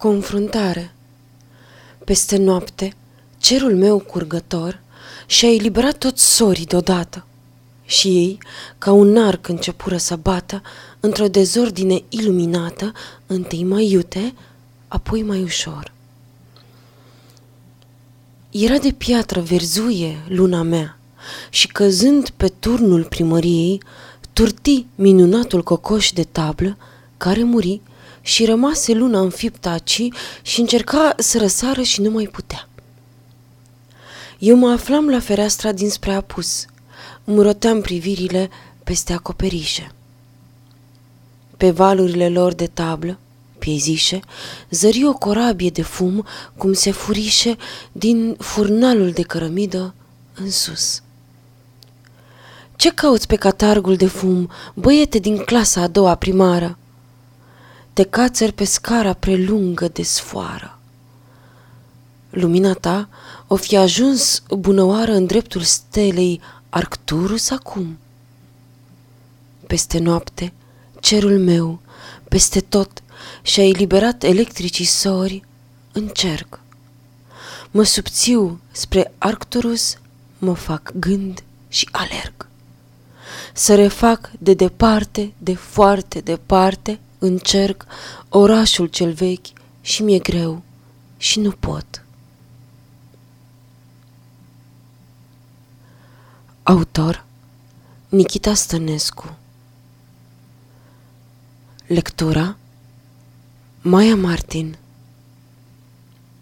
Confruntare Peste noapte, cerul meu curgător și-a eliberat toți sorii deodată. Și ei, ca un arc începură să bată într-o dezordine iluminată, întâi mai iute, apoi mai ușor. Era de piatră verzuie luna mea și căzând pe turnul primăriei, turti minunatul cocoș de tablă, care muri și rămase luna înfiptă aci și încerca să răsară și nu mai putea. Eu mă aflam la fereastra dinspre apus, îmi privirile peste acoperișe. Pe valurile lor de tablă, piezișe, zări o corabie de fum cum se furișe din furnalul de cărămidă în sus. Ce cauți pe catargul de fum, băiete din clasa a doua primară? Te cațări pe scara prelungă de sfoară. Lumina ta o fi ajuns bunăoară în dreptul stelei Arcturus acum. Peste noapte, cerul meu, peste tot, și-a eliberat electricii sori în cerc. Mă subțiu spre Arcturus, mă fac gând și alerg. Să refac de departe, de foarte departe, încerc orașul cel vechi și mi-e greu și nu pot. Autor Nikita Stănescu Lectura Maya Martin